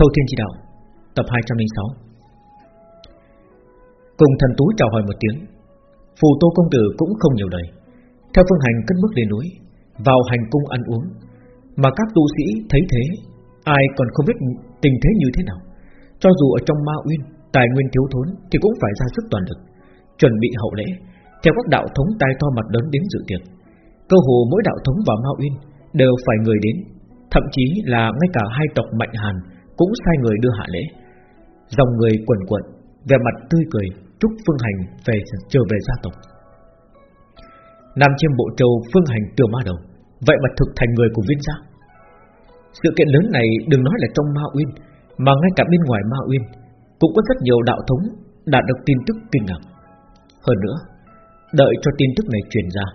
Thâu Thiên Chỉ Đạo, Tập 206 Cùng thần tú chào hỏi một tiếng, Phù Tô Công Tử cũng không nhiều lời. Theo phương hành cất bước lên núi, Vào hành cung ăn uống, Mà các tu sĩ thấy thế, Ai còn không biết tình thế như thế nào. Cho dù ở trong ma uyên, Tài nguyên thiếu thốn thì cũng phải ra sức toàn lực, Chuẩn bị hậu lễ, Theo các đạo thống tai to mặt lớn đến dự tiệc. Cơ hồ mỗi đạo thống vào ma uyên Đều phải người đến, Thậm chí là ngay cả hai tộc Mạnh Hàn cũng sai người đưa hạ lễ. Dòng người quần quận, vẻ mặt tươi cười, Chúc Phương Hành về, trở về gia tộc. Nam chiêm bộ châu Phương Hành từ ma đầu, Vậy mà thực thành người của viên gia Sự kiện lớn này đừng nói là trong Ma Uyên, Mà ngay cả bên ngoài Ma Uyên, Cũng có rất nhiều đạo thống Đạt được tin tức kinh ngạc. Hơn nữa, Đợi cho tin tức này truyền ra,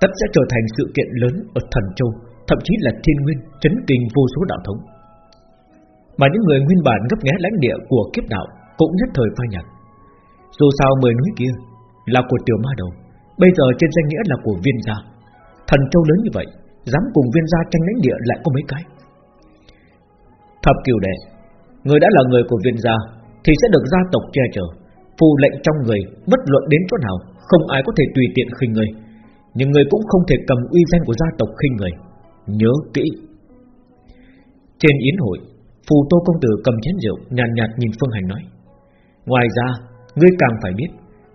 Tất sẽ trở thành sự kiện lớn ở Thần Châu, Thậm chí là thiên nguyên, Chấn kinh vô số đạo thống. Mà những người nguyên bản ngấp nghé lãnh địa Của kiếp đạo cũng nhất thời phai nhạt. Dù sao mười núi kia Là của tiểu ma đầu, Bây giờ trên danh nghĩa là của viên gia. Thần Châu lớn như vậy, Dám cùng viên gia tranh lãnh địa lại có mấy cái? Thập kiều đệ, Người đã là người của viên gia Thì sẽ được gia tộc che chở, Phù lệnh trong người, Bất luận đến chỗ nào, Không ai có thể tùy tiện khinh người. Nhưng người cũng không thể cầm uy danh của gia tộc khinh người. Nhớ kỹ. Trên yến hội Phù Tô Công Tử cầm chén rượu Nhàn nhạt, nhạt nhìn Phương Hành nói Ngoài ra Ngươi càng phải biết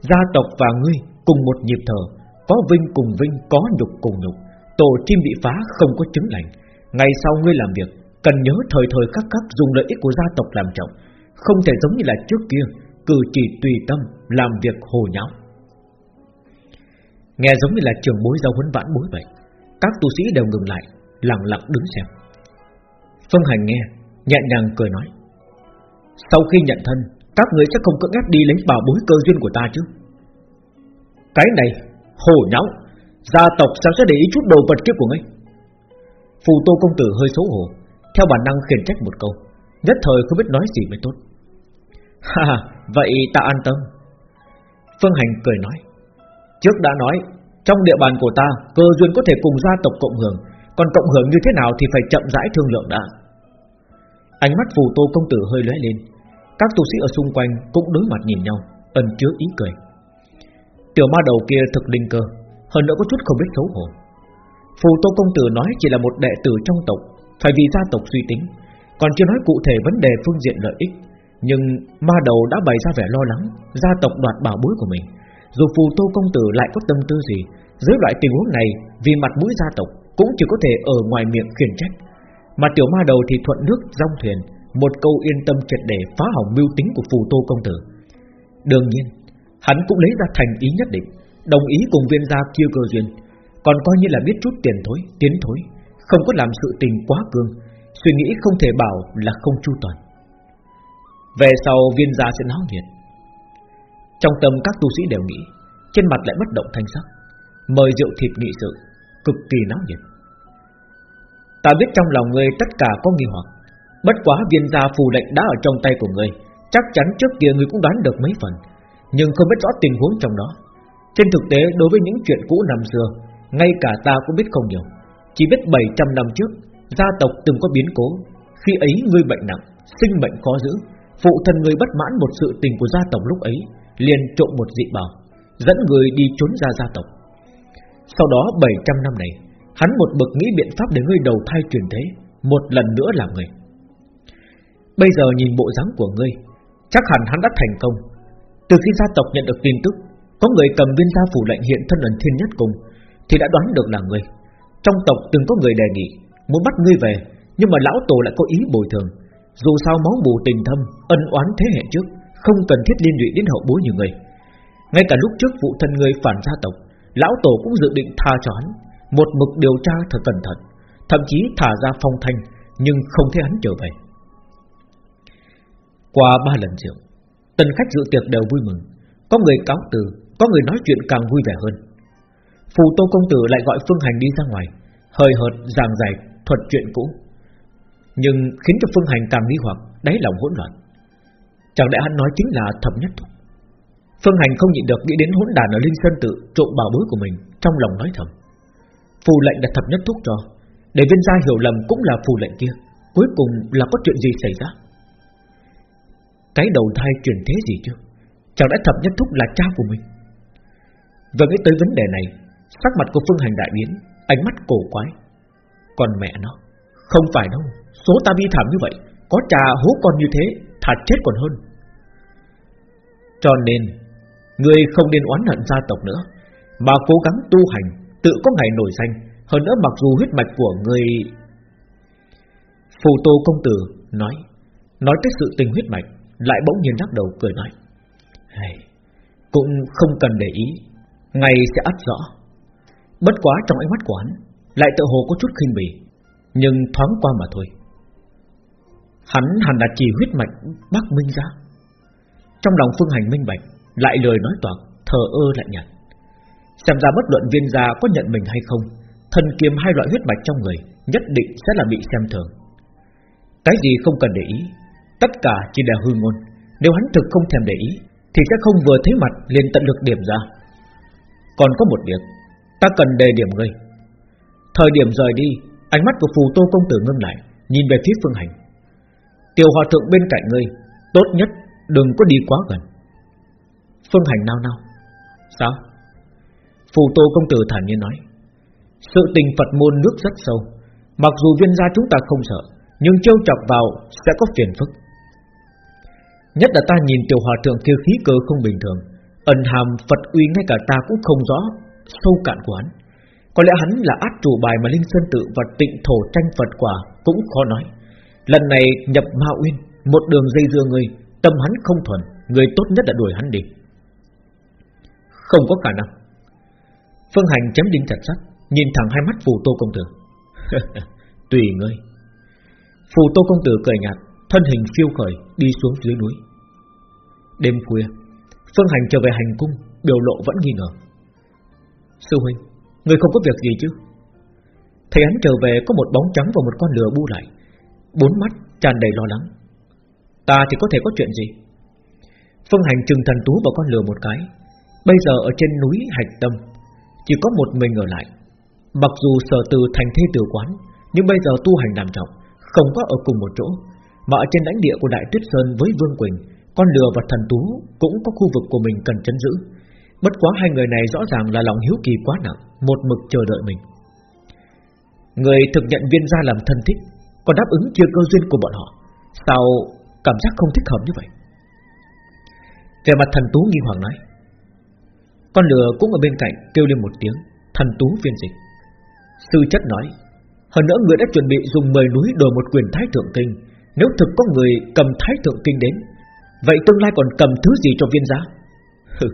Gia tộc và ngươi cùng một nhịp thở Có vinh cùng vinh Có nhục cùng nhục Tổ chim bị phá không có chứng lành. Ngày sau ngươi làm việc Cần nhớ thời thời khắc khắc dùng lợi ích của gia tộc làm trọng Không thể giống như là trước kia Cử chỉ tùy tâm Làm việc hồ nháo. Nghe giống như là trường bối giao huấn vãn bối vậy Các tu sĩ đều ngừng lại Lặng lặng đứng xem. Phương Hành nghe Nhẹ nhàng cười nói, Sau khi nhận thân, Các người sẽ không cưỡng ép đi lấy bảo bối cơ duyên của ta chứ. Cái này, Hồ nháo, Gia tộc sao sẽ để ý chút đồ vật kia của ngươi? Phù tô công tử hơi xấu hổ, Theo bản năng khiển trách một câu, Nhất thời không biết nói gì mới tốt. Ha vậy ta an tâm. Phương Hành cười nói, Trước đã nói, Trong địa bàn của ta, Cơ duyên có thể cùng gia tộc cộng hưởng, Còn cộng hưởng như thế nào thì phải chậm rãi thương lượng đã. Ánh mắt phù tô công tử hơi lóe lên. Các tu sĩ ở xung quanh cũng đối mặt nhìn nhau, Ẩn chứa ý cười. Tiểu ma đầu kia thực linh cơ, Hơn nữa có chút không biết xấu hổ. Phù tô công tử nói chỉ là một đệ tử trong tộc, Phải vì gia tộc suy tính, Còn chưa nói cụ thể vấn đề phương diện lợi ích. Nhưng ma đầu đã bày ra vẻ lo lắng, Gia tộc đoạt bảo bối của mình. Dù phù tô công tử lại có tâm tư gì, Dưới loại tình huống này, Vì mặt mũi gia tộc Cũng chỉ có thể ở ngoài miệng khiển trách. Mà tiểu ma đầu thì thuận nước, rong thuyền, Một câu yên tâm triệt để phá hỏng mưu tính của phù tô công tử. Đương nhiên, Hắn cũng lấy ra thành ý nhất định, Đồng ý cùng viên gia kia cơ duyên. Còn coi như là biết chút tiền thối, Tiến thối, Không có làm sự tình quá cương, Suy nghĩ không thể bảo là không chu toàn. Về sau viên gia sẽ náo nhiệt. Trong tâm các tu sĩ đều nghĩ, Trên mặt lại bất động thanh sắc, Mời rượu thịt nghị sự, Cực kỳ náo nhiệt. Ta biết trong lòng ngươi tất cả có nghi hoặc. Bất quá viên gia phù lệnh đã ở trong tay của ngươi, Chắc chắn trước kia ngươi cũng đoán được mấy phần, Nhưng không biết rõ tình huống trong đó. Trên thực tế, đối với những chuyện cũ năm xưa, Ngay cả ta cũng biết không nhiều. Chỉ biết 700 năm trước, Gia tộc từng có biến cố. Khi ấy ngươi bệnh nặng, Sinh mệnh khó giữ. Phụ thân ngươi bất mãn một sự tình của gia tộc lúc ấy, liền trộm một dị bảo Dẫn người đi trốn ra gia tộc. Sau đó 700 năm này Hắn một bực nghĩ biện pháp để ngươi đầu thai truyền thế, Một lần nữa làm người. Bây giờ nhìn bộ dáng của ngươi, Chắc hẳn hắn đã thành công. Từ khi gia tộc nhận được tin tức, Có người cầm viên gia phủ lệnh hiện thân ẩn thiên nhất cùng, Thì đã đoán được là ngươi. Trong tộc từng có người đề nghị, Muốn bắt ngươi về, Nhưng mà lão tổ lại có ý bồi thường. Dù sao máu mù tình thâm, Ân oán thế hệ trước, Không cần thiết liên lụy đến hậu bối như ngươi. Ngay cả lúc trước phụ thân ngươi phản gia tộc, Lão tổ cũng dự định tha cho hắn. Một mực điều tra thật cẩn thận, Thậm chí thả ra phong thanh, Nhưng không thấy hắn trở về. Qua ba lần rượu, Tân khách dự tiệc đều vui mừng. Có người cáo từ, Có người nói chuyện càng vui vẻ hơn. Phù Tô Công Tử lại gọi Phương Hành đi ra ngoài Hơi hợt, giảng giải thuật chuyện cũ. Nhưng khiến cho Phương Hành càng nghi hoặc, Đáy lòng hỗn loạn. Chẳng lẽ hắn nói chính là thập nhất thúc Phương Hành không nhịn được nghĩ đến hỗn đàn ở Linh Sơn Tự, Trộm bảo bối của mình, Trong lòng nói thầm. Phù lệnh đã thập nhất thúc cho. Để viên gia hiểu lầm cũng là phù lệnh kia. Cuối cùng là có chuyện gì xảy ra? Cái đầu thai truyền thế gì chứ? Chẳng lẽ thập nhất thúc là cha của mình? Vừa nghĩ tới vấn đề này, Sắc mặt của Phương Hành đại biến, Ánh mắt cổ quái. Còn mẹ nó, Không phải đâu, Số ta bi thảm như vậy, Có cha hố con như thế, Thà chết còn hơn. Cho nên, Người không nên oán hận gia tộc nữa, Mà cố gắng tu hành Tự có ngày nổi danh. Hơn nữa mặc dù huyết mạch của người Phù Tô Công Tử nói Nói tới sự tình huyết mạch Lại bỗng nhiên lắc đầu cười nói hey, Cũng không cần để ý Ngày sẽ ắt rõ. Bất quá trong ánh mắt của hắn Lại tự hồ có chút khinh bỉ Nhưng thoáng qua mà thôi. Hắn hẳn là chỉ huyết mạch Bắc Minh ra. Trong lòng phương hành minh bạch Lại lời nói toạc thờ ơ lại nhạt. Xem ra bất luận viên gia có nhận mình hay không, Thần kiếm hai loại huyết mạch trong người Nhất định sẽ là bị xem thường. Cái gì không cần để ý, Tất cả chỉ là hư ngôn. Nếu hắn thực không thèm để ý, Thì sẽ không vừa thấy mặt liền tận lực điểm ra. Còn có một việc, Ta cần đề điểm ngươi. Thời điểm rời đi, Ánh mắt của phù tô công tử ngưng lại, Nhìn về phía phương hành. Tiểu hòa thượng bên cạnh ngươi, Tốt nhất đừng có đi quá gần. Phương hành nao nao. Sao? Phù tô công tử thản nhiên nói, Sự tình Phật môn nước rất sâu. Mặc dù viên gia chúng ta không sợ, Nhưng trêu chọc vào sẽ có phiền phức. Nhất là ta nhìn tiểu hòa thượng kia khí cơ không bình thường, Ẩn hàm Phật uy ngay cả ta cũng không rõ Sâu cạn của hắn. Có lẽ hắn là át chủ bài mà Linh Sơn Tự và tịnh thổ tranh Phật quả Cũng khó nói. Lần này nhập Ma Uyên, Một đường dây dưa người, Tâm hắn không thuần, Người tốt nhất là đuổi hắn đi. Không có khả năng. Phương Hành chém đinh chặt sắt Nhìn thẳng hai mắt phù tô công tử. Tùy ngươi. Phù tô công tử cười nhạt, Thân hình phiêu khởi, đi xuống dưới núi. Đêm khuya, Phương Hành trở về hành cung, Biểu lộ vẫn nghi ngờ. Sư huynh, Người không có việc gì chứ? Thấy hắn trở về, có một bóng trắng và một con lừa bu lại. Bốn mắt tràn đầy lo lắng. Ta thì có thể có chuyện gì? Phương Hành trừng thần tú vào con lừa một cái. Bây giờ ở trên núi Hạch Tâm chỉ có một mình ở lại. Mặc dù sở từ thành thê tử quán, Nhưng bây giờ tu hành làm trọng, Không có ở cùng một chỗ. Mà ở trên lãnh địa của Đại Tuyết Sơn với Vương Quỳnh, Con lừa và thần tú Cũng có khu vực của mình cần chấn giữ. Bất quá hai người này rõ ràng là lòng hiếu kỳ quá nặng, Một mực chờ đợi mình. Người thực nhận viên gia làm thân thích Còn đáp ứng chưa cơ duyên của bọn họ? Sao cảm giác không thích hợp như vậy? Về mặt thần tú nghi hoàng nói con lừa cũng ở bên cạnh kêu lên một tiếng, Thần tú phiên dịch. Sư chất nói, Hơn nữa người đã chuẩn bị dùng 10 núi đổi một quyền thái thượng kinh. Nếu thực có người cầm thái thượng kinh đến, Vậy tương lai còn cầm thứ gì cho viên gia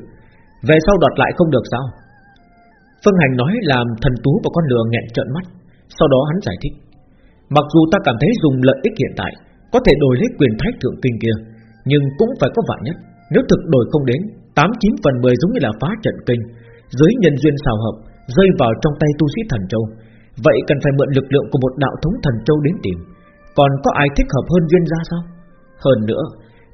Về sau đoạt lại không được sao? Phương Hành nói làm thần tú và con lừa nghẹn trợn mắt. Sau đó hắn giải thích, Mặc dù ta cảm thấy dùng lợi ích hiện tại Có thể đổi lấy quyền thái thượng kinh kia, Nhưng cũng phải có vạn nhất. Nếu thực đổi không đến 8-9 phần 10 giống như là phá trận kinh, Dưới nhân duyên xào hợp, Rơi vào trong tay tu sĩ thần châu. Vậy cần phải mượn lực lượng của một đạo thống thần châu đến tìm. Còn có ai thích hợp hơn duyên gia sao? Hơn nữa,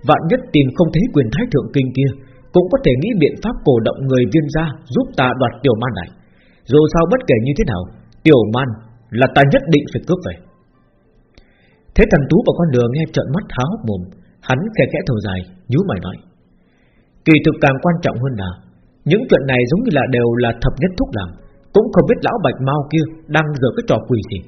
Vạn nhất tìm không thấy quyền thái thượng kinh kia, Cũng có thể nghĩ biện pháp cổ động người viên gia Giúp ta đoạt tiểu man này. Dù sao bất kể như thế nào, Tiểu man là ta nhất định phải cướp về. Thế thần tú và con đường nghe trợn mắt há hốc mồm, Hắn khe khẽ thở dài, nhíu mày nói. Kỳ thực càng quan trọng hơn là, Những chuyện này giống như là đều là thập nhất thúc làm, Cũng không biết lão bạch mau kia Đang giờ cái trò quỷ gì.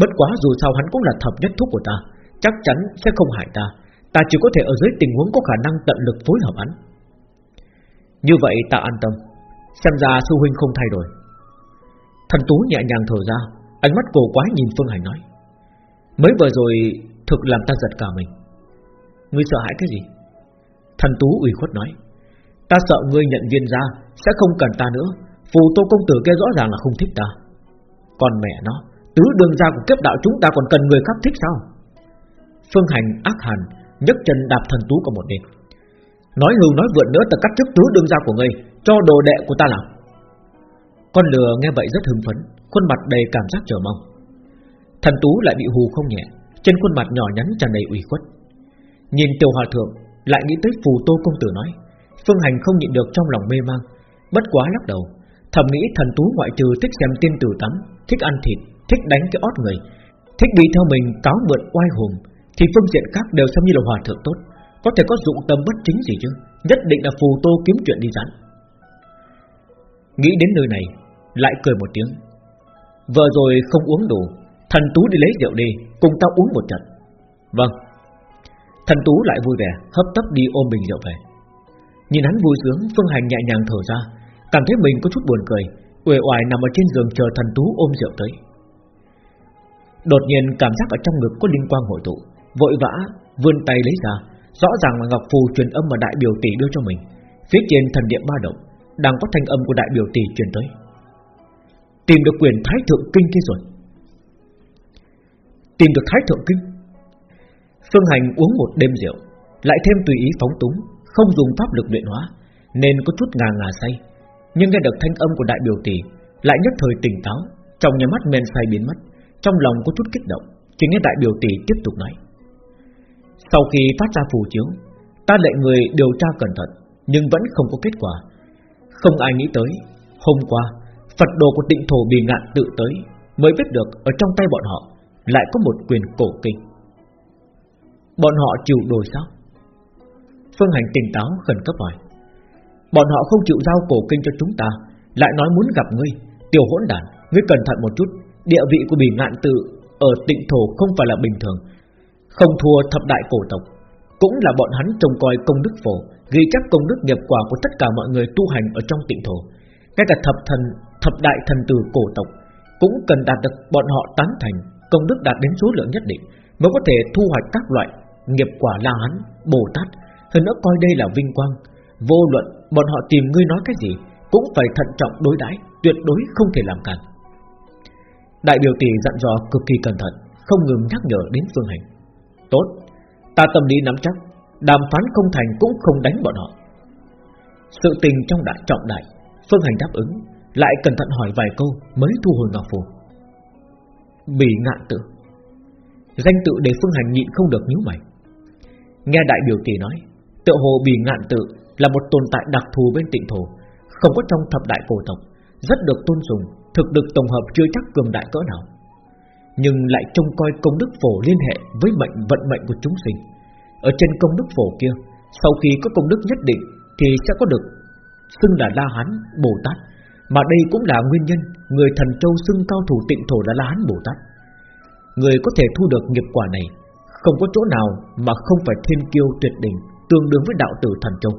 Bất quá dù sao hắn cũng là thập nhất thúc của ta, Chắc chắn sẽ không hại ta Ta chỉ có thể ở dưới tình huống có khả năng tận lực phối hợp hắn. Như vậy ta an tâm, Xem ra sư huynh không thay đổi. Thần Tú nhẹ nhàng thở ra, Ánh mắt cổ quái nhìn Phương Hành nói, Mới vừa rồi thực làm ta giật cả mình. Ngươi sợ hãi cái gì? Thần Tú ủy khuất nói Ta sợ ngươi nhận viên ra, Sẽ không cần ta nữa. Phù tô công tử kia rõ ràng là không thích ta. Còn mẹ nó, Tứ đường ra của kiếp đạo chúng ta còn cần người khác thích sao? Phương Hành ác hàn nhấc chân đạp thần Tú của một đêm. Nói hưu nói vượn nữa ta cắt trước tứ đường ra của ngươi, Cho đồ đệ của ta làm. Con lừa nghe vậy rất hưng phấn, Khuôn mặt đầy cảm giác chờ mong. Thần Tú lại bị hù không nhẹ, Trên khuôn mặt nhỏ nhắn tràn đầy ủy khuất. Nhìn tiểu hòa thượng, Lại nghĩ tới phù tô công tử nói Phương Hành không nhịn được trong lòng mê mang Bất quá lắc đầu. Thầm nghĩ thần Tú ngoại trừ thích xem tiên tử tắm Thích ăn thịt, thích đánh cái ót người Thích đi theo mình cáo mượn oai hùng Thì phương diện khác đều xem như là hòa thượng tốt. Có thể có dụng tâm bất chính gì chứ? Nhất định là phù tô kiếm chuyện đi dán Nghĩ đến nơi này Lại cười một tiếng. Vừa rồi không uống đủ Thần Tú đi lấy rượu đi Cùng tao uống một trận. Vâng. Thần Tú lại vui vẻ Hấp tấp đi ôm bình rượu về. Nhìn hắn vui sướng, Phương Hành nhẹ nhàng thở ra, Cảm thấy mình có chút buồn cười, uể oải nằm ở trên giường chờ thần Tú ôm rượu tới. Đột nhiên, cảm giác ở trong ngực có linh quang hội tụ, Vội vã, vươn tay lấy ra, Rõ ràng là Ngọc Phù truyền âm mà đại biểu tỷ đưa cho mình. Phía trên thần điện ba động, Đang có thanh âm của đại biểu tỷ truyền tới. Tìm được quyền thái thượng kinh kia rồi. Tìm được thái thượng kinh. Phương Hành uống một đêm rượu, Lại thêm tùy ý phóng túng. Không dùng pháp lực luyện hóa, Nên có chút ngà ngà say. Nhưng nghe được thanh âm của đại biểu tỷ, Lại nhất thời tỉnh táo, Trong nhà mắt men say biến mất, Trong lòng có chút kích động, Chỉ nghe đại biểu tỷ tiếp tục nói. Sau khi phát ra phù chiếu, Ta lệ người điều tra cẩn thận, Nhưng vẫn không có kết quả. Không ai nghĩ tới, Hôm qua, Phật đồ của tịnh thổ bị ngạn tự tới, Mới biết được ở trong tay bọn họ Lại có một quyền cổ kinh. Bọn họ chịu đổi sao? Phương Hành tỉnh táo khẩn cấp hỏi. Bọn họ không chịu giao cổ kinh cho chúng ta Lại nói muốn gặp ngươi. Tiểu hỗn đản Ngươi cẩn thận một chút. Địa vị của bỉ ngạn tự Ở tịnh thổ không phải là bình thường. Không thua thập đại cổ tộc Cũng là bọn hắn trông coi công đức phổ Ghi chắc công đức nghiệp quả của tất cả mọi người tu hành ở trong tịnh thổ. Ngay cả thập thần Thập đại thần tử cổ tộc Cũng cần đạt được bọn họ tán thành Công đức đạt đến số lượng nhất định Mới có thể thu hoạch các loại nghiệp quả la hán, bồ tát, hơn nữa coi đây là vinh quang. Vô luận bọn họ tìm ngươi nói cái gì, cũng phải thận trọng đối đãi, tuyệt đối không thể làm cản. Đại biểu tỷ dặn dò cực kỳ cẩn thận, không ngừng nhắc nhở đến Phương Hành. Tốt, ta tâm lý nắm chắc, đàm phán không thành cũng không đánh bọn họ. Sự tình trong đại trọng đại, Phương Hành đáp ứng, lại cẩn thận hỏi vài câu mới thu hồi ngọc phù. bị ngạn tự Danh tự để Phương Hành nhịn không được nhíu mày Nghe đại biểu tỷ nói Tựa hồ bì ngạn tự là một tồn tại đặc thù bên tịnh thổ, Không có trong thập đại cổ tộc, Rất được tôn sùng, Thực được tổng hợp chưa chắc cường đại cỡ nào. Nhưng lại trông coi công đức phổ liên hệ Với mệnh vận mệnh của chúng sinh. Ở trên công đức phổ kia, Sau khi có công đức nhất định Thì sẽ có được Xưng là La Hán, Bồ Tát. Mà đây cũng là nguyên nhân Người thần châu xưng cao thủ tịnh thổ là La Hán, Bồ Tát. Người có thể thu được nghiệp quả này Không có chỗ nào mà không phải thiên kiêu tuyệt đỉnh Tương đương với đạo tử thần châu.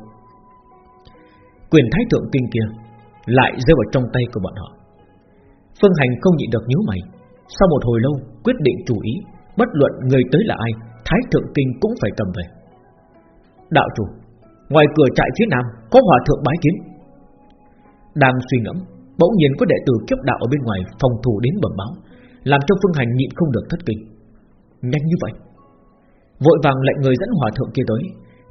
Quyền thái thượng kinh kia Lại rơi vào trong tay của bọn họ. Phương Hành không nhịn được nhíu mày. Sau một hồi lâu, quyết định chủ ý, Bất luận người tới là ai, Thái thượng kinh cũng phải cầm về. Đạo chủ, Ngoài cửa trại phía nam có hòa thượng bái kiến. Đang suy ngẫm, Bỗng nhiên có đệ tử kiếp đạo ở bên ngoài Phòng thủ đến bẩm báo, làm cho Phương Hành nhịn không được thất kinh. Nhanh như vậy. Vội vàng lệnh người dẫn hòa thượng kia tới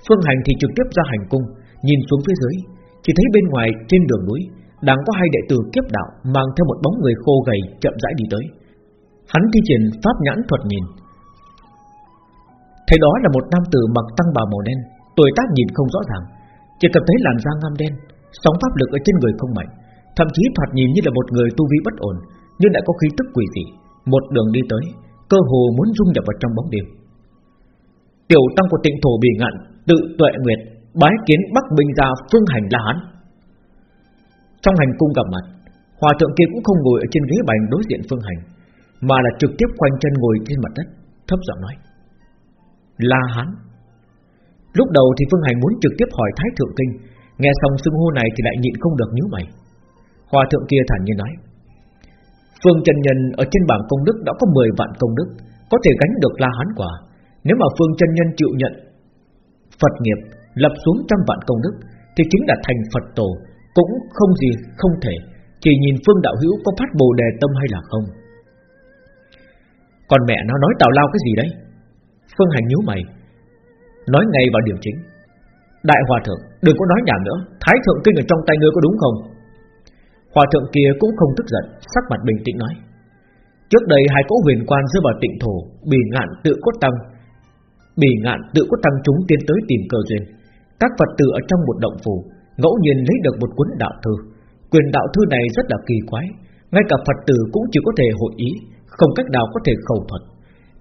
Phương Hành thì trực tiếp ra hành cung, Nhìn xuống phía dưới, Chỉ thấy bên ngoài trên đường núi Đang có hai đệ tử kiếp đạo Mang theo một bóng người khô gầy chậm rãi đi tới. Hắn thi triển pháp nhãn thuật nhìn. Thấy đó là một nam tử mặc tăng bào màu đen, Tuổi tác nhìn không rõ ràng, Chỉ cảm thấy làn da ngăm đen Sóng pháp lực ở trên người không mạnh, Thậm chí thoạt nhìn như là một người tu vi bất ổn, Nhưng lại có khí tức quỷ dị. Một đường đi tới, Cơ hồ muốn dung nhập vào trong bóng đêm. Tiểu tăng của tịnh thổ bì ngạn Tự tuệ nguyệt Bái kiến Bắc bình gia phương hành La Hán. Trong hành cung gặp mặt Hòa thượng kia cũng không ngồi ở trên ghế bành đối diện phương hành Mà là trực tiếp quanh chân ngồi trên mặt đất Thấp giọng nói La Hán. Lúc đầu thì Phương Hành muốn trực tiếp hỏi Thái Thượng Kinh Nghe xong xưng hô này thì lại nhịn không được nhíu mày. Hòa thượng kia thản nhiên nói Phương chân nhân ở trên bảng công đức đã có 10 vạn công đức, có thể gánh được La Hán quả. Nếu mà Phương chân nhân chịu nhận Phật nghiệp lập xuống trăm vạn công đức, thì chính là thành Phật tổ, cũng không gì không thể. Chỉ nhìn Phương đạo hữu có phát bồ đề tâm hay là không. Còn mẹ nó nói tào lao cái gì đấy? Phương hành nhíu mày, nói ngay vào điểm chính. Đại hòa thượng, đừng có nói nhảm nữa, Thái thượng kinh ở trong tay ngươi có đúng không? Hòa thượng kia cũng không tức giận Sắc mặt bình tĩnh nói Trước đây hai cỗ huyền quan rơi vào tịnh thổ Bì ngạn tự cốt tăng Bỉ ngạn tự có tăng chúng tiến tới tìm cơ duyên. Các Phật tử ở trong một động phủ, Ngẫu nhiên lấy được một cuốn đạo thư. Quyền đạo thư này rất là kỳ quái, Ngay cả Phật tử cũng chỉ có thể hội ý, Không cách nào có thể khẩu thuật.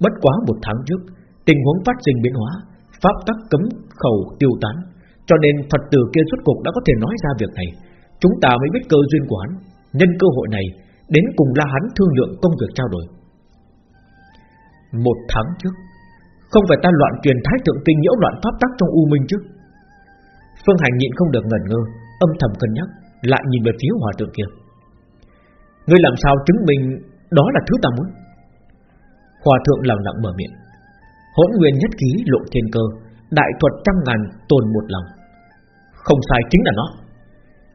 Bất quá một tháng trước, Tình huống phát sinh biến hóa, Pháp tắc cấm khẩu tiêu tán, Cho nên Phật tử kia suốt cuộc đã có thể nói ra việc này. Chúng ta mới biết cơ duyên của hắn, Nhân cơ hội này, Đến cùng la hắn thương lượng công việc trao đổi. Một tháng trước không phải ta loạn truyền thái thượng kinh nhiễu loạn pháp tắc trong U Minh chứ? Phương Hành nhịn không được ngẩn ngơ, Âm thầm cân nhắc, Lại nhìn về phía hòa thượng kia. Ngươi làm sao chứng minh Đó là thứ ta muốn? Hòa thượng lặng lặng mở miệng. Hỗn nguyên nhất ký lộ thiên cơ, Đại thuật trăm ngàn tồn một lòng. Không sai chính là nó.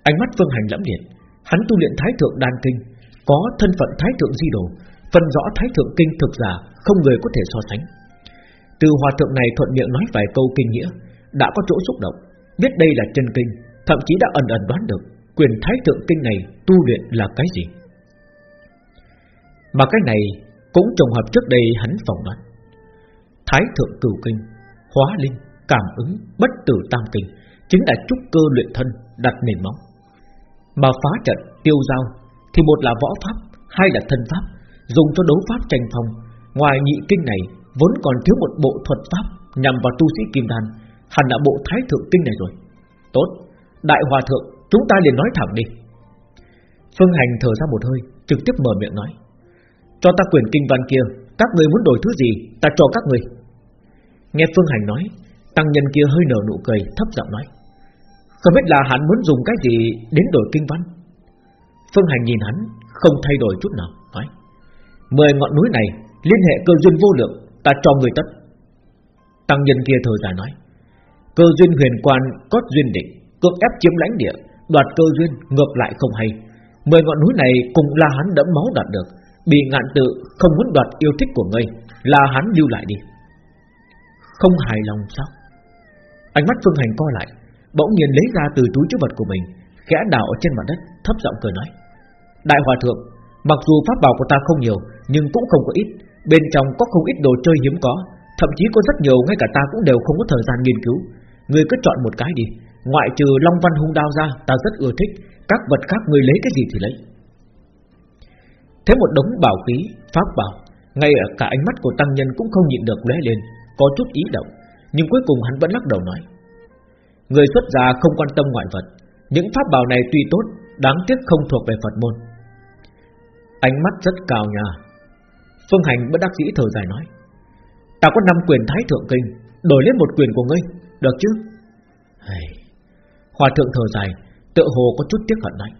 Ánh mắt Phương Hành lẫm liệt, Hắn tu luyện Thái Thượng Đan Kinh, Có thân phận Thái Thượng Di Đồ, Phân rõ Thái Thượng Kinh thực giả Không người có thể so sánh. Từ hòa thượng này thuận miệng nói vài câu kinh nghĩa Đã có chỗ xúc động Biết đây là chân kinh Thậm chí đã ẩn ẩn đoán được Quyền Thái Thượng Kinh này tu luyện là cái gì. Mà cái này Cũng trùng hợp trước đây hắn phỏng đoán. Thái Thượng Cửu Kinh Hóa Linh, Cảm ứng, Bất Tử Tam Kinh Chính là trúc cơ luyện thân Đặt nền móng. Mà phá trận, tiêu giao Thì một là võ pháp, hai là thân pháp Dùng cho đấu pháp tranh phong. Ngoài nhị kinh này Vốn còn thiếu một bộ thuật pháp Nhằm vào tu sĩ kim đan Hẳn là bộ thái thượng kinh này rồi. Tốt, đại hòa thượng Chúng ta liền nói thẳng đi. Phương Hành thở ra một hơi Trực tiếp mở miệng nói. Cho ta quyền kinh văn kia Các người muốn đổi thứ gì ta cho các người. Nghe Phương Hành nói Tăng nhân kia hơi nở nụ cười thấp giọng nói. Không biết là hắn muốn dùng cái gì Đến đổi kinh văn? Phương Hành nhìn hắn không thay đổi chút nào Nói. Mười ngọn núi này liên hệ cơ duyên vô lượng Ta cho người tất. Tăng nhân kia thở dài nói, Cơ duyên huyền quan có duyên định, Cưỡng ép chiếm lãnh địa, Đoạt cơ duyên ngược lại không hay. Mười ngọn núi này cùng là hắn đẫm máu đạt được, Bị ngạn tự không muốn đoạt yêu thích của ngươi Là hắn lưu lại đi. Không hài lòng sao? Ánh mắt Phương Hành co lại, Bỗng nhiên lấy ra từ túi chứa vật của mình, Khẽ đảo ở trên mặt đất, Thấp giọng cười nói, Đại Hòa Thượng, Mặc dù pháp bảo của ta không nhiều, Nhưng cũng không có ít Bên trong có không ít đồ chơi hiếm có, Thậm chí có rất nhiều, ngay cả ta cũng đều không có thời gian nghiên cứu. Ngươi cứ chọn một cái đi. Ngoại trừ Long Văn Hung Đao ra, Ta rất ưa thích. Các vật khác ngươi lấy cái gì thì lấy. Thế một đống bảo khí, Pháp bảo, Ngay ở cả ánh mắt của tăng nhân cũng không nhịn được lóe lên, Có chút ý động. Nhưng cuối cùng hắn vẫn lắc đầu nói, Người xuất gia không quan tâm ngoại vật. Những pháp bảo này tuy tốt, Đáng tiếc không thuộc về Phật môn. Ánh mắt rất cao nhà. Phương Hành bất đắc dĩ thở dài nói, Ta có năm quyền thái thượng kinh, Đổi lên một quyền của ngươi, Được chứ hey. Hòa thượng thở dài Tự hồ có chút tiếc hận nói,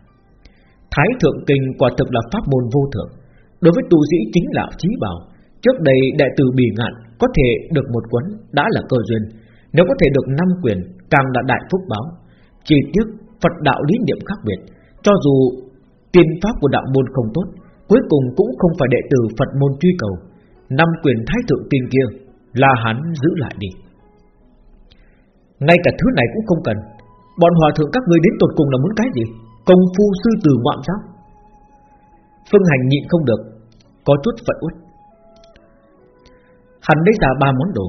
Thái thượng kinh quả thực là pháp môn vô thượng, Đối với tu sĩ chính là trí bảo Trước đây đệ tử bỉ ngạn Có thể được một quấn đã là cơ duyên, Nếu có thể được năm quyền, Càng là đại phúc báo Chỉ tiếc Phật đạo lý niệm khác biệt, Cho dù tiên pháp của đạo môn không tốt Cuối cùng cũng không phải đệ tử Phật môn truy cầu. Năm quyền thái thượng kinh kia Là hắn giữ lại đi. Ngay cả thứ này cũng không cần. Bọn hòa thượng các ngươi đến tột cùng là muốn cái gì? Công phu sư tử ngoạm sao Phương hành nhịn không được, Có chút phận uất. Hắn lấy ra ba món đồ,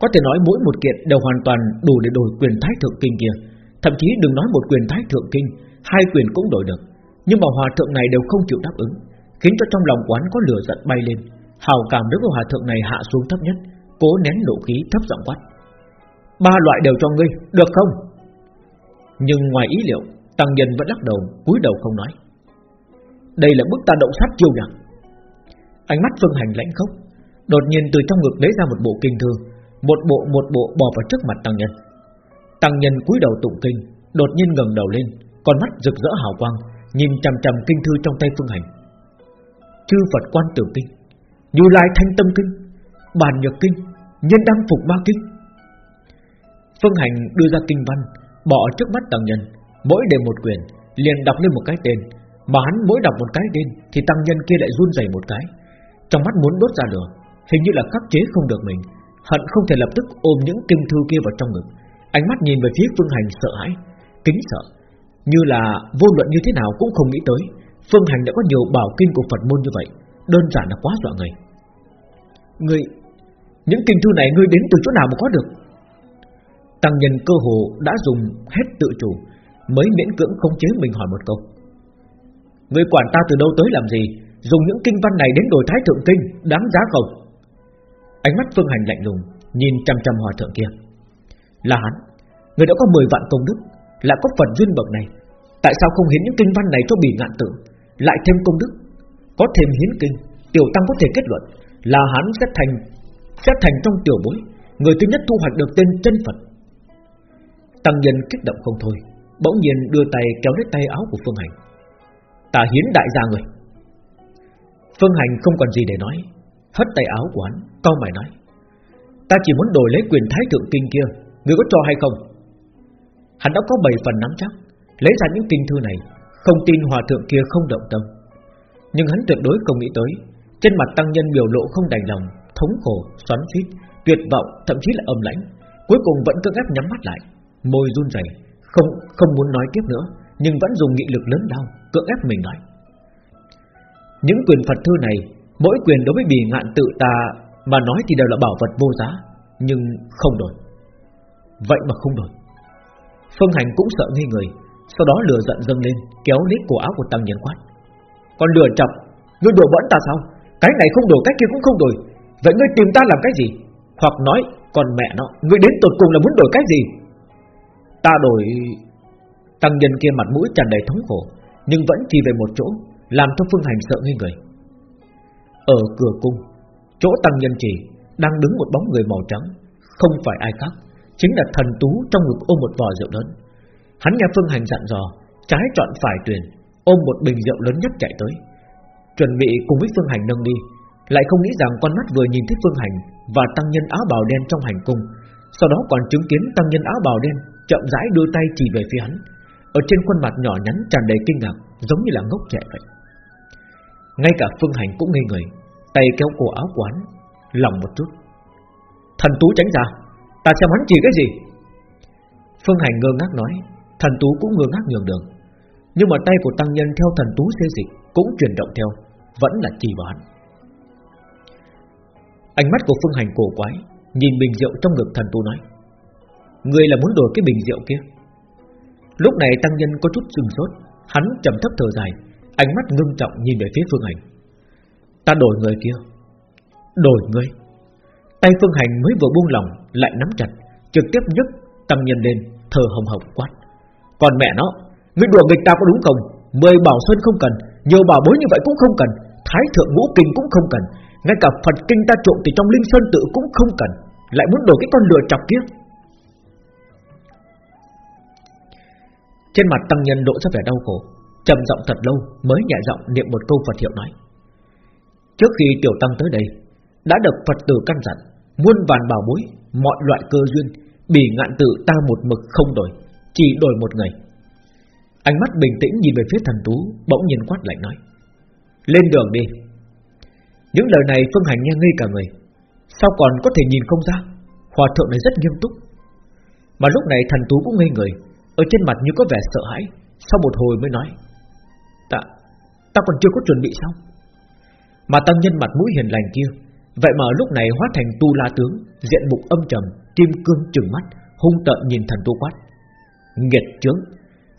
Có thể nói mỗi một kiện đều hoàn toàn đủ để đổi quyền thái thượng kinh kia. Thậm chí đừng nói một quyền thái thượng kinh, Hai quyền cũng đổi được. Nhưng mà hòa thượng này đều không chịu đáp ứng. Khiến cho trong lòng quán có lửa giận bay lên. Hào cảm đối với hòa thượng này hạ xuống thấp nhất Cố nén nộ khí thấp giọng quát. Ba loại đều cho ngươi, được không? Nhưng ngoài ý liệu Tăng nhân vẫn lắc đầu, cúi đầu không nói. Đây là bức ta động sát chiêu nhạc. Ánh mắt Phương Hành lãnh khốc Đột nhiên từ trong ngực lấy ra một bộ kinh thư Một bộ một bộ bỏ vào trước mặt Tăng nhân. Tăng nhân cúi đầu tụng kinh Đột nhiên ngẩng đầu lên Con mắt rực rỡ hào quang Nhìn chằm chằm kinh thư trong tay Phương Hành. Chư Phật quan Tưởng kinh, Như Lai Thanh Tâm Kinh, Bàn Nhược Kinh, Nhân Đăng Phục Ma Kinh. Phương Hành đưa ra kinh văn, Bỏ trước mắt tăng nhân, Mỗi đề một quyền liền đọc lên một cái tên. Mà hắn mỗi đọc một cái tên Thì tăng nhân kia lại run rẩy một cái. Trong mắt muốn đốt ra lửa, Hình như là khắc chế không được mình, Hận không thể lập tức ôm những kinh thư kia vào trong ngực. Ánh mắt nhìn về phía Phương Hành sợ hãi, Kính sợ, Như là vô luận như thế nào cũng không nghĩ tới. Phương Hành đã có nhiều bảo kinh của Phật môn như vậy, Đơn giản là quá dọa người. Người, Những kinh thư này ngươi đến từ chỗ nào mà có được? Tăng nhân cơ hồ đã dùng hết tự chủ, Mới miễn cưỡng không chế mình hỏi một câu. Người quản ta từ đâu tới làm gì? Dùng những kinh văn này đến đổi thái thượng kinh, Đáng giá không? Ánh mắt Phương Hành lạnh lùng, Nhìn chăm chăm hòa thượng kia. Là hắn, Người đã có 10 vạn công đức, lại có phần duyên bậc này, Tại sao không hiến những kinh văn này cho bỉ ngạn tử lại thêm công đức, Có thêm hiến kinh, Tiểu Tăng có thể kết luận Là hắn sẽ thành Sẽ thành trong tiểu bối, Người thứ nhất thu hoạch được tên chân Phật. Tăng nhân kích động không thôi, Bỗng nhiên đưa tay kéo lấy tay áo của Phương Hành. Ta hiến đại gia người. Phương Hành không còn gì để nói, Hất tay áo của hắn cao mày nói, Ta chỉ muốn đổi lấy quyền thái thượng kinh kia, Người có cho hay không? Hắn đã có 7 phần nắm chắc, Lấy ra những kinh thư này không tin hòa thượng kia không động tâm. Nhưng hắn tuyệt đối không nghĩ tới Trên mặt tăng nhân biểu lộ không đành lòng Thống khổ, xoắn xít, tuyệt vọng Thậm chí là âm lãnh Cuối cùng vẫn cứ ép nhắm mắt lại Môi run rẩy, không không muốn nói tiếp nữa Nhưng vẫn dùng nghị lực lớn đau Cưỡng ép mình nói Những quyền Phật thư này Mỗi quyền đối với bì ngạn tự ta Mà nói thì đều là bảo vật vô giá Nhưng không đổi. Vậy mà không đổi. Phương Hành cũng sợ ngây người sau đó lửa giận dâng lên, Kéo lít cổ áo của Tăng Nhân quát. Còn lửa chọc, Ngươi đổ bỡn ta sao? Cái này không đổi, cái kia cũng không đổi. Vậy ngươi tìm ta làm cái gì? Hoặc nói còn mẹ nó, Ngươi đến tột cùng là muốn đổi cái gì? Ta đổi Tăng nhân kia mặt mũi tràn đầy thống khổ, Nhưng vẫn chỉ về một chỗ, Làm cho Phương Hành sợ ngây người. Ở cửa cung, Chỗ tăng nhân chỉ Đang đứng một bóng người màu trắng, Không phải ai khác, Chính là thần tú trong ngực ôm một vò rượu lớn. Hắn nghe Phương Hành dặn dò, Trái chọn phải tuyển Ôm một bình rượu lớn nhất chạy tới. Chuẩn bị cùng với Phương Hành nâng đi Lại không nghĩ rằng con mắt vừa nhìn thấy Phương Hành Và tăng nhân áo bào đen trong hành cung. Sau đó còn chứng kiến tăng nhân áo bào đen Chậm rãi đưa tay chỉ về phía hắn. Ở trên khuôn mặt nhỏ nhắn tràn đầy kinh ngạc, Giống như là ngốc trẻ vậy. Ngay cả Phương Hành cũng ngây người, Tay kéo cổ áo quán Lòng một chút. Thần tú tránh ra, Ta xem hắn chỉ cái gì? Phương Hành ngơ ngác nói. Thần tú cũng ngơ ngác nhường đường. Nhưng mà tay của tăng nhân theo thần tú xê dịch Cũng chuyển động theo, Vẫn là chỉ vào hắn Ánh mắt của Phương Hành cổ quái, Nhìn bình rượu trong ngực thần tú nói Người là muốn đổi cái bình rượu kia? Lúc này tăng nhân có chút sừng sốt, Hắn trầm thấp thở dài, Ánh mắt ngưng trọng nhìn về phía Phương Hành. Ta đổi người kia. Đổi người? Tay Phương Hành mới vừa buông lòng Lại nắm chặt, Trực tiếp nhấc tăng nhân lên, Thở hồng hộc quát. Còn mẹ nó Ngươi đùa nghịch ta có đúng không? Mười bảo sơn không cần Nhiều bảo bối như vậy cũng không cần, Thái thượng ngũ kinh cũng không cần, Ngay cả Phật kinh ta trộn từ trong linh sơn tự cũng không cần, Lại muốn đổi cái con lừa chọc kia. Trên mặt tăng nhân lộ ra vẻ đau khổ, trầm giọng thật lâu mới nhẹ giọng niệm một câu Phật hiệu nói. Trước khi tiểu tăng tới đây, Đã được Phật tử căn dặn, Muôn vàn bảo bối, Mọi loại cơ duyên, Bỉ ngạn tự ta một mực không đổi. Chỉ đổi một người. Ánh mắt bình tĩnh nhìn về phía thần tú Bỗng nhiên quát lạnh nói Lên đường đi. Những lời này Phương Hành nghe ngây cả người. Sao còn có thể nhìn không ra? Hòa thượng này rất nghiêm túc. Mà lúc này thần tú cũng ngây người Ở trên mặt như có vẻ sợ hãi Sau một hồi mới nói Ta, ta còn chưa có chuẩn bị xong. Mà tăng nhân mặt mũi hiền lành kia Vậy mà lúc này hóa thành tu la tướng Diện mục âm trầm Kim cương trừng mắt Hung tợn nhìn thần tu quát Nghiệt chướng,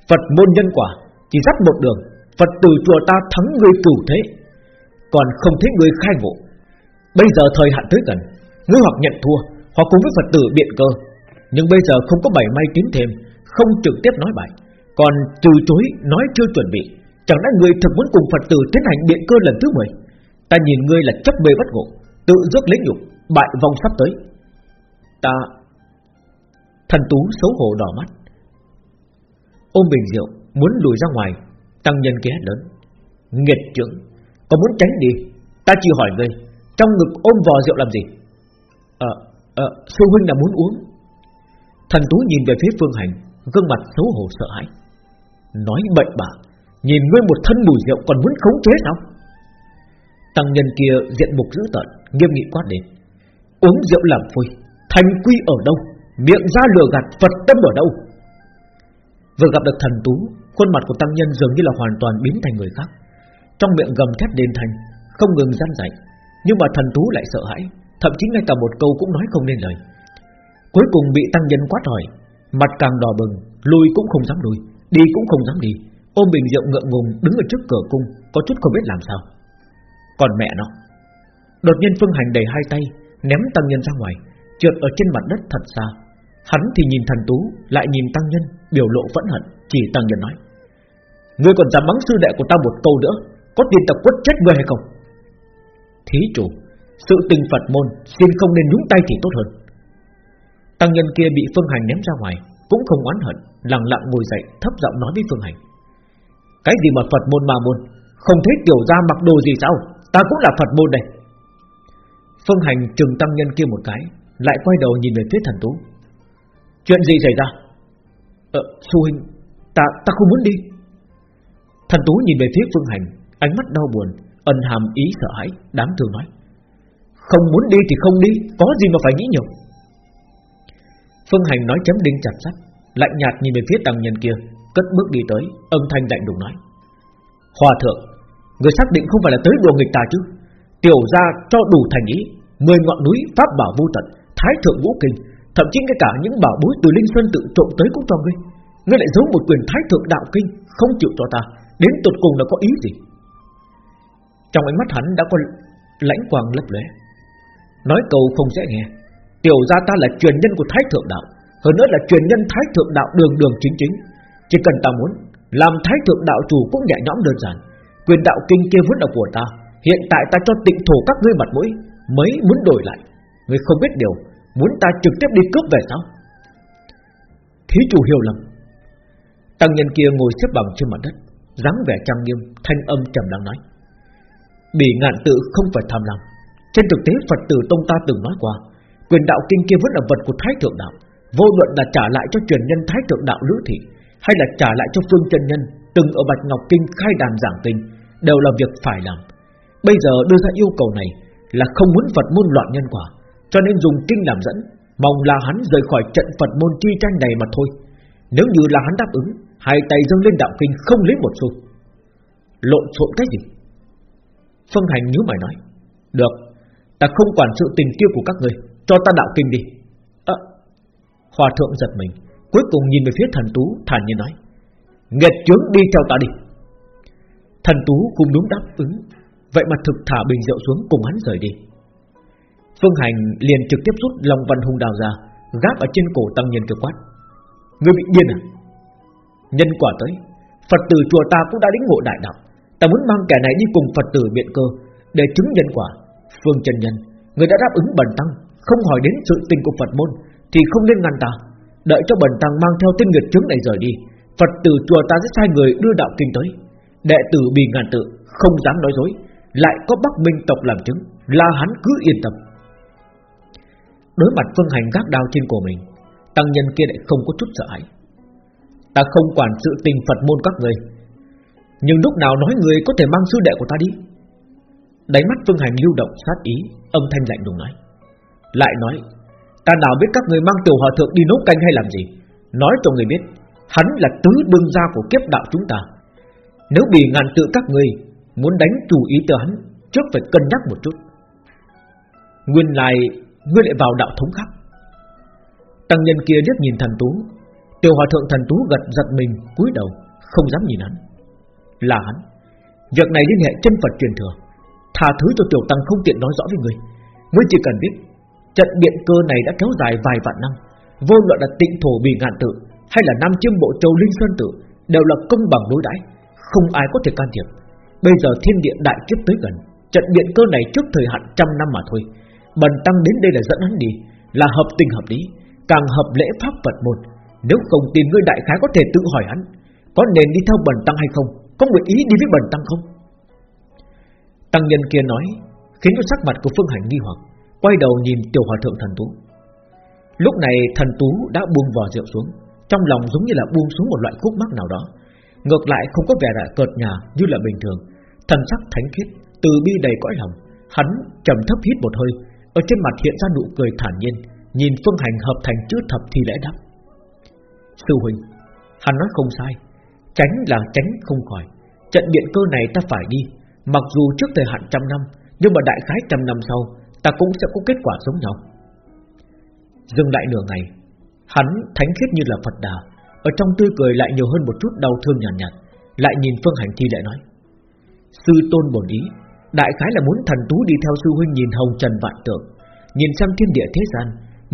Phật môn nhân quả Chỉ dắt một đường Phật từ chùa ta thắng người cửu thế Còn không thấy người khai ngộ. Bây giờ thời hạn tới gần Ngươi hoặc nhận thua Hoặc cùng với Phật tử biện cơ. Nhưng bây giờ không có bảy may tiến thêm Không trực tiếp nói bại Còn từ chối nói chưa chuẩn bị Chẳng lẽ ngươi thực muốn cùng Phật tử tiến hành biện cơ lần thứ 10 Ta nhìn ngươi là chấp mê bất ngộ Tự rước lấy nhục Bại vong sắp tới. Ta Thần tú xấu hổ đỏ mắt Ôm bình rượu, Muốn lùi ra ngoài. Tăng nhân kia lớn. Nghiệt trưởng, Có muốn tránh đi? Ta chỉ hỏi ngươi, Trong ngực ôm vò rượu làm gì? Ờ Ờ Sư huynh là muốn uống. Thần tú nhìn về phía phương hành, Gương mặt xấu hổ sợ hãi. Nói bậy bạ, Nhìn ngươi một thân mùi rượu còn muốn khống chế sao? Tăng nhân kia diện mục dữ tợn, Nghiêm nghị quát đến Uống rượu làm phôi, Thành quy ở đâu? Miệng ra lừa gạt Phật tâm ở đâu? Vừa gặp được thần tú, Khuôn mặt của tăng nhân dường như là hoàn toàn biến thành người khác. Trong miệng gầm thét đền thành, Không ngừng gian dạy, Nhưng mà thần tú lại sợ hãi, Thậm chí ngay cả một câu cũng nói không nên lời. Cuối cùng bị tăng nhân quát hỏi, Mặt càng đỏ bừng Lui cũng không dám lui Đi cũng không dám đi. Ôm bình rượu ngượng ngùng đứng ở trước cửa cung, Có chút không biết làm sao. Còn mẹ nó. Đột nhiên Phương Hành đầy hai tay, Ném tăng nhân ra ngoài, Trượt ở trên mặt đất thật xa. Hắn thì nhìn thần tú, Lại nhìn tăng nhân. Biểu lộ vẫn hận, Chỉ tăng nhân nói. Ngươi còn dám mắng sư đệ của ta một câu nữa, Có tin tập quất chết ngươi hay không? Thí chủ, Sự tình Phật môn Xin không nên nhúng tay thì tốt hơn. Tăng nhân kia bị Phương Hành ném ra ngoài, Cũng không oán hận, Lặng lặng ngồi dậy, thấp giọng nói với Phương Hành. Cái gì mà Phật môn ma môn, Không thấy tiểu gia mặc đồ gì sao? Ta cũng là Phật môn đây. Phương Hành trừng tăng nhân kia một cái, Lại quay đầu nhìn về phía thần tú. Chuyện gì xảy ra? Ờ, Su Huynh Ta, ta không muốn đi. Thần tú nhìn về phía Phương Hành Ánh mắt đau buồn Ân hàm ý sợ hãi Đáng thương nói. Không muốn đi thì không đi Có gì mà phải nghĩ nhiều. Phương Hành nói chấm đinh chặt sắt Lạnh nhạt nhìn về phía tăng nhân kia Cất bước đi tới Âm thanh lạnh đùng nói. Hòa thượng Người xác định không phải là tới đùa nghịch ta chứ? Tiểu ra cho đủ thành ý Mười ngọn núi pháp bảo vô tận Thái thượng vũ kinh Thậm chí ngay cả những bảo bối từ Linh Sơn tự trộm tới cũng cho ngươi. Ngươi lại giấu một quyền thái thượng đạo kinh, Không chịu cho ta. Đến tột cùng là có ý gì? Trong ánh mắt hắn đã có lãnh quang lấp lóe. Nói câu không dễ nghe. Tiểu gia ta là truyền nhân của thái thượng đạo, Hơn nữa là truyền nhân thái thượng đạo đường đường chính chính. Chỉ cần ta muốn, Làm thái thượng đạo chủ cũng nhẹ nhõm đơn giản. Quyền đạo kinh kia vốn là của ta, Hiện tại ta cho tịnh thổ các ngươi mặt mũi mấy muốn đổi lại. Ngươi không biết điều, Muốn ta trực tiếp đi cướp về sao? Thí chủ hiểu lầm. Tăng nhân kia ngồi xếp bằng trên mặt đất, dáng vẻ trang nghiêm, Thanh âm trầm lắng nói. Bỉ ngạn tự không phải tham lam. Trên thực tế, Phật tử Tông ta từng nói qua, Quyền đạo kinh kia vẫn là vật của Thái Thượng Đạo. Vô luận là trả lại cho truyền nhân Thái Thượng Đạo Lữ Thị, Hay là trả lại cho Phương chân Nhân Từng ở Bạch Ngọc Kinh khai đàn giảng kinh, Đều là việc phải làm. Bây giờ đưa ra yêu cầu này Là không muốn Phật môn loạn nhân quả, Cho nên dùng kinh làm dẫn, Mong là hắn rời khỏi trận Phật môn chi tranh này mà thôi. Nếu như là hắn đáp ứng Hai tay dâng lên đạo kinh không lấy một xu. Lộn xộn cái gì? Phương Hành nhíu mày nói Được Ta không quản sự tình kia của các người Cho ta đạo kinh đi. À, Hòa thượng giật mình Cuối cùng nhìn về phía thần tú thản nhiên nói Nghệt chướng đi theo ta đi. Thần tú cũng đúng đáp ứng Vậy mà thực thả bình rượu xuống cùng hắn rời đi. Phương Hành liền trực tiếp rút Long văn hung đào ra Gáp ở trên cổ tăng nhân kêu quát. Người bị điên à? Nhân quả tới, Phật tử chùa ta cũng đã đến ngộ đại đạo. Ta muốn mang kẻ này đi cùng Phật tử biện cơ, Để chứng nhân quả. Phương Trần Nhân, Người đã đáp ứng bần tăng, Không hỏi đến sự tình của Phật môn, Thì không nên ngăn ta. Đợi cho bần tăng mang theo tinh nguyệt chứng này rời đi, Phật tử chùa ta sẽ sai người đưa đạo kinh tới. Đệ tử bị ngàn tự, Không dám nói dối, Lại có Bắc Minh tộc làm chứng Là hắn cứ yên tâm. Đối mặt phương hành gác đao trên cổ mình, Tăng nhân kia lại không có chút sợ hãi. Ta không quản sự tình Phật môn các người. Nhưng lúc nào nói người có thể mang sư đệ của ta đi? Đánh mắt phương hành lưu động sát ý, Âm thanh lạnh lùng nói. Lại nói, Ta nào biết các người mang tiểu hòa thượng đi nấu canh hay làm gì? Nói cho người biết, Hắn là tứ đương gia của kiếp đạo chúng ta. Nếu bị ngàn tự các người Muốn đánh chủ ý tới hắn, Trước phải cân nhắc một chút. Nguyên lại Ngươi lại vào đạo thống khác. Tăng nhân kia liếc nhìn thần tú Tiểu hòa thượng thần tú gật giật mình, cúi đầu, Không dám nhìn hắn. Là hắn. Việc này liên hệ chân Phật truyền thừa Thà thứ cho tiểu tăng không tiện nói rõ với người. Ngươi chỉ cần biết, Trận điện cơ này đã kéo dài vài vạn năm, Vô luận là tịnh thổ bì ngạn tự, Hay là Nam Chiêm Bộ Châu Linh Sơn Tự, Đều là công bằng đối đãi, Không ai có thể can thiệp. Bây giờ thiên địa đại kiếp tới gần, Trận điện cơ này trước thời hạn trăm năm mà thôi. Bần tăng đến đây là dẫn hắn đi, Là hợp tình hợp lý, Càng hợp lễ pháp Phật một nếu không tìm ngươi đại khái có thể tự hỏi hắn, Có nên đi theo bần tăng hay không? Có nguyện ý đi với bần tăng không? Tăng nhân kia nói, Khiến cho sắc mặt của Phương Hành nghi hoặc, Quay đầu nhìn tiểu hòa thượng thần tú. Lúc này thần tú đã buông vò rượu xuống, Trong lòng giống như là buông xuống một loại khúc mắc nào đó. Ngược lại không có vẻ là cợt nhà như là bình thường. Thần sắc thánh khiết, Từ bi đầy cõi lòng, Hắn trầm thấp hít một hơi, Ở trên mặt hiện ra nụ cười thản nhiên, Nhìn phương hành hợp thành chữ thập thì lẽ đáp. Sư huynh Hắn nói không sai Tránh là tránh không khỏi. Trận điện cơ này ta phải đi Mặc dù trước thời hạn trăm năm Nhưng mà đại khái trăm năm sau Ta cũng sẽ có kết quả giống nhau. Dừng lại nửa ngày Hắn thánh khiết như là Phật đà Ở trong tươi cười lại nhiều hơn một chút đau thương nhàn nhạt, nhạt Lại nhìn Phương Hành Thi lại nói Sư tôn bổn ý Đại khái là muốn thần tú đi theo sư huynh nhìn hồng trần vạn tượng Nhìn xem thiên địa thế gian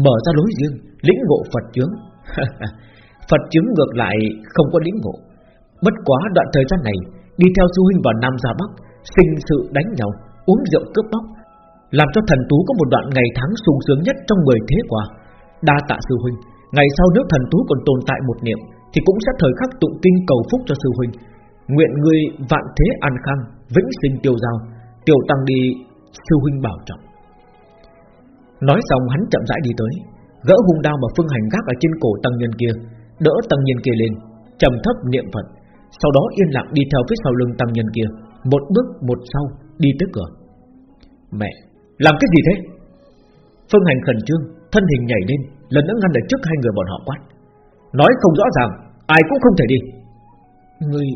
Mở ra lối riêng Lĩnh ngộ Phật chướng. Phật chứng ngược lại không có lĩnh ngộ. Bất quá đoạn thời gian này, Đi theo sư huynh vào Nam ra Bắc, Sinh sự đánh nhau, Uống rượu cướp bóc, Làm cho thần tú có một đoạn ngày tháng sung sướng nhất trong 10 thế qua. Đa tạ sư huynh, Ngày sau nếu thần tú còn tồn tại một niệm, Thì cũng sẽ thời khắc tụng kinh cầu phúc cho sư huynh. Nguyện ngươi vạn thế an khang, Vĩnh sinh tiêu giao. Tiểu tăng đi, sư huynh bảo trọng. Nói xong hắn chậm rãi đi tới, Gỡ hung đao mà phương hành gác ở trên cổ tăng nhân kia. Đỡ tăng nhân kia lên, trầm thấp niệm Phật, Sau đó yên lặng đi theo phía sau lưng tăng nhân kia, Một bước một sau đi tới cửa. Mẹ, Làm cái gì thế? Phương hành khẩn trương, Thân hình nhảy lên, Lần nữa ngăn ở trước hai người bọn họ quát. Nói không rõ ràng, Ai cũng không thể đi. Người,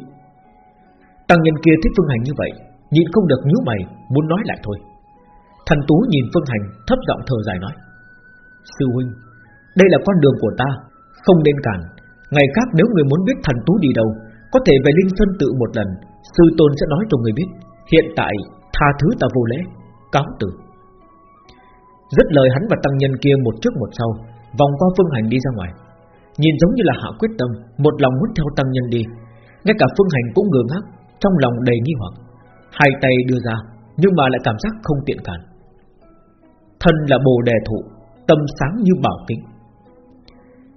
Tăng nhân kia thích Phương Hành như vậy, Nhịn không được nhíu mày, Muốn nói lại thôi. Thần Tú nhìn Phương Hành, thấp giọng thở dài nói. Sư huynh, Đây là con đường của ta, Không nên cản. Ngày khác nếu người muốn biết thần Tú đi đâu, Có thể về Linh Sơn tự một lần, Sư Tôn sẽ nói cho người biết. Hiện tại, tha thứ ta vô lễ. Cáo từ. Rất lời hắn và tăng nhân kia một trước một sau, Vòng qua Phương Hành đi ra ngoài. Nhìn giống như là hạ quyết tâm, Một lòng muốn theo tăng nhân đi. Ngay cả Phương Hành cũng ngơ ngác, Trong lòng đầy nghi hoặc. Hai tay đưa ra, Nhưng mà lại cảm giác không tiện cản. Thân là bồ đề thụ, Tâm sáng như bảo kính.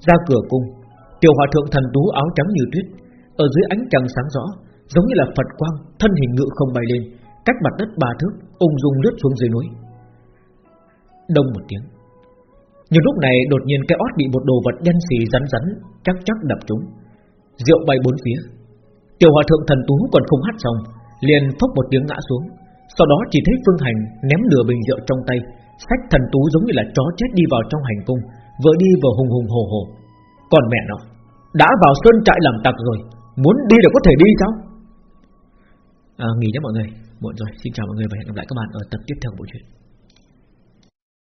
Ra cửa cung Tiểu hòa thượng thần tú áo trắng như tuyết, Ở dưới ánh trăng sáng rõ, Giống như là Phật quang, Thân hình ngự không bay lên, Cách mặt đất ba thước, Ung dung lướt xuống dưới núi. Đông một tiếng. Nhưng lúc này, đột nhiên cái ót bị một đồ vật đen xì rắn rắn, Chắc chắc đập trúng. Rượu bay bốn phía. Tiểu hòa thượng thần tú còn không hát xong, Liền phốc một tiếng ngã xuống. Sau đó chỉ thấy Phương Hành ném nửa bình rượu trong tay, Sách thần tú giống như là chó chết đi vào trong hành cung Vừa đi vừa hùng hùng hồ hồ. Còn mẹ nó. Đã vào sơn trại làm tặc rồi Muốn đi là có thể đi sao? À, Nghỉ nhé mọi người Muộn rồi. Xin chào mọi người và hẹn gặp lại các bạn ở tập tiếp theo của bộ truyện.